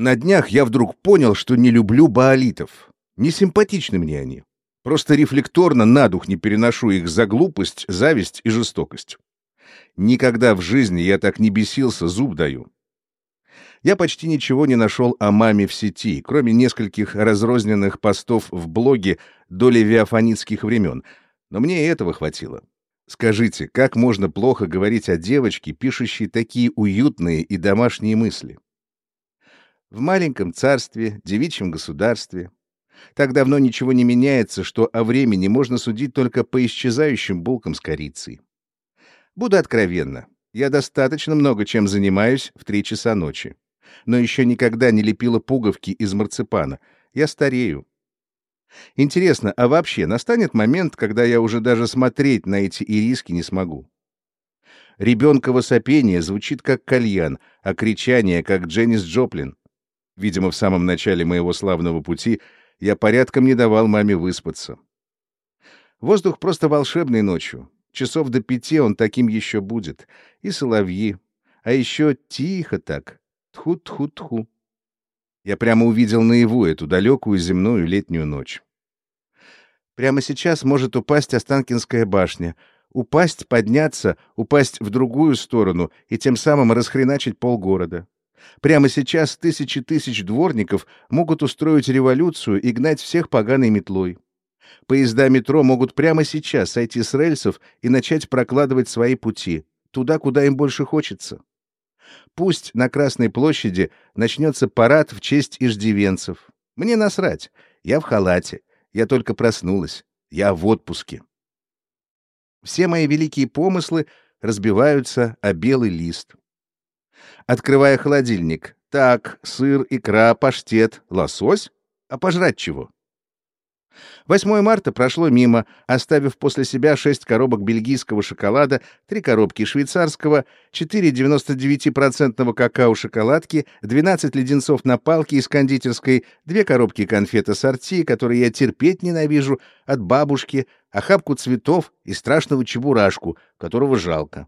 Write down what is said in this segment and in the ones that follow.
На днях я вдруг понял, что не люблю баолитов. Не симпатичны мне они. Просто рефлекторно на дух не переношу их за глупость, зависть и жестокость. Никогда в жизни я так не бесился, зуб даю. Я почти ничего не нашел о маме в сети, кроме нескольких разрозненных постов в блоге до левиафанитских времен, но мне и этого хватило. Скажите, как можно плохо говорить о девочке, пишущей такие уютные и домашние мысли? В маленьком царстве, девичьем государстве, так давно ничего не меняется, что о времени можно судить только по исчезающим булкам с корицей. Буду откровенна. Я достаточно много чем занимаюсь в три часа ночи. Но еще никогда не лепила пуговки из марципана. Я старею. Интересно, а вообще настанет момент, когда я уже даже смотреть на эти ириски не смогу? Ребенково сопение звучит как кальян, а кричание — как Дженнис Джоплин. Видимо, в самом начале моего славного пути я порядком не давал маме выспаться. Воздух просто волшебный ночью. Часов до пяти он таким еще будет. И соловьи. А еще тихо так. Тху-тху-тху. Я прямо увидел наяву эту далекую земную летнюю ночь. Прямо сейчас может упасть Останкинская башня. Упасть, подняться, упасть в другую сторону и тем самым расхреначить полгорода. Прямо сейчас тысячи тысяч дворников могут устроить революцию и гнать всех поганой метлой. Поезда метро могут прямо сейчас сойти с рельсов и начать прокладывать свои пути, туда, куда им больше хочется. Пусть на Красной площади начнется парад в честь иждивенцев. Мне насрать, я в халате, я только проснулась, я в отпуске. Все мои великие помыслы разбиваются о белый лист открывая холодильник. Так, сыр, икра, паштет, лосось. А пожрать чего? 8 марта прошло мимо, оставив после себя 6 коробок бельгийского шоколада, 3 коробки швейцарского, 4 99% какао-шоколадки, 12 леденцов на палке из кондитерской, 2 коробки конфет ассорти, которые я терпеть ненавижу, от бабушки, охапку цветов и страшного чебурашку, которого жалко.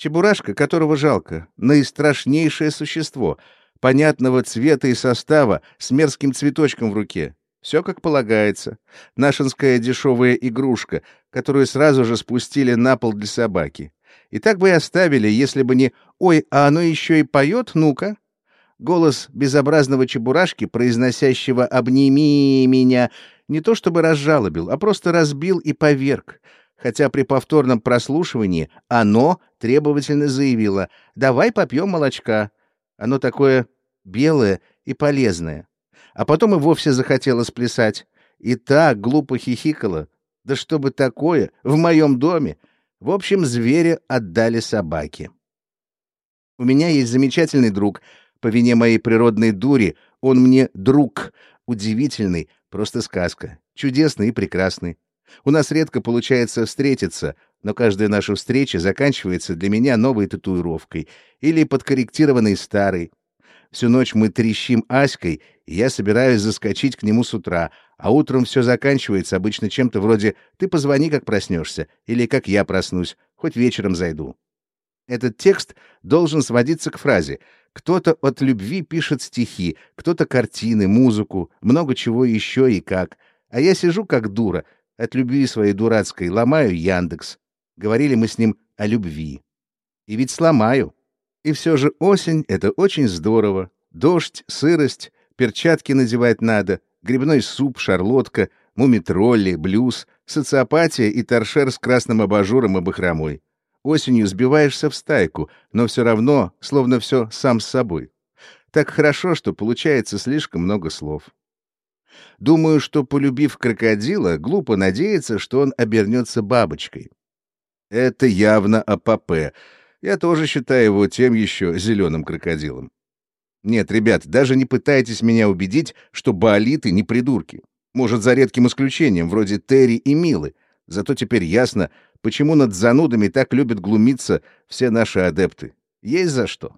Чебурашка, которого жалко, наистрашнейшее существо, понятного цвета и состава, с мерзким цветочком в руке. Все как полагается. Нашинская дешевая игрушка, которую сразу же спустили на пол для собаки. И так бы и оставили, если бы не «Ой, а оно еще и поет, ну-ка!» Голос безобразного чебурашки, произносящего «Обними меня!» не то чтобы разжалобил, а просто разбил и поверг — хотя при повторном прослушивании оно требовательно заявило «давай попьем молочка». Оно такое белое и полезное. А потом и вовсе захотело сплясать. И так глупо хихикала. Да чтобы такое в моем доме. В общем, зверя отдали собаке. У меня есть замечательный друг. По вине моей природной дури он мне друг. Удивительный, просто сказка. Чудесный и прекрасный. У нас редко получается встретиться, но каждая наша встреча заканчивается для меня новой татуировкой или подкорректированной старой. Всю ночь мы трещим Аськой, и я собираюсь заскочить к нему с утра, а утром все заканчивается обычно чем-то вроде «ты позвони, как проснешься» или «как я проснусь, хоть вечером зайду». Этот текст должен сводиться к фразе «кто-то от любви пишет стихи, кто-то картины, музыку, много чего еще и как», а я сижу как дура — от любви своей дурацкой ломаю Яндекс. Говорили мы с ним о любви. И ведь сломаю. И все же осень — это очень здорово. Дождь, сырость, перчатки надевать надо, грибной суп, шарлотка, мумитролли, блюз, социопатия и торшер с красным абажуром и бахромой. Осенью сбиваешься в стайку, но все равно, словно все сам с собой. Так хорошо, что получается слишком много слов. Думаю, что, полюбив крокодила, глупо надеяться, что он обернется бабочкой. Это явно АПП. Я тоже считаю его тем еще зеленым крокодилом. Нет, ребят, даже не пытайтесь меня убедить, что баолиты не придурки. Может, за редким исключением, вроде Терри и Милы. Зато теперь ясно, почему над занудами так любят глумиться все наши адепты. Есть за что.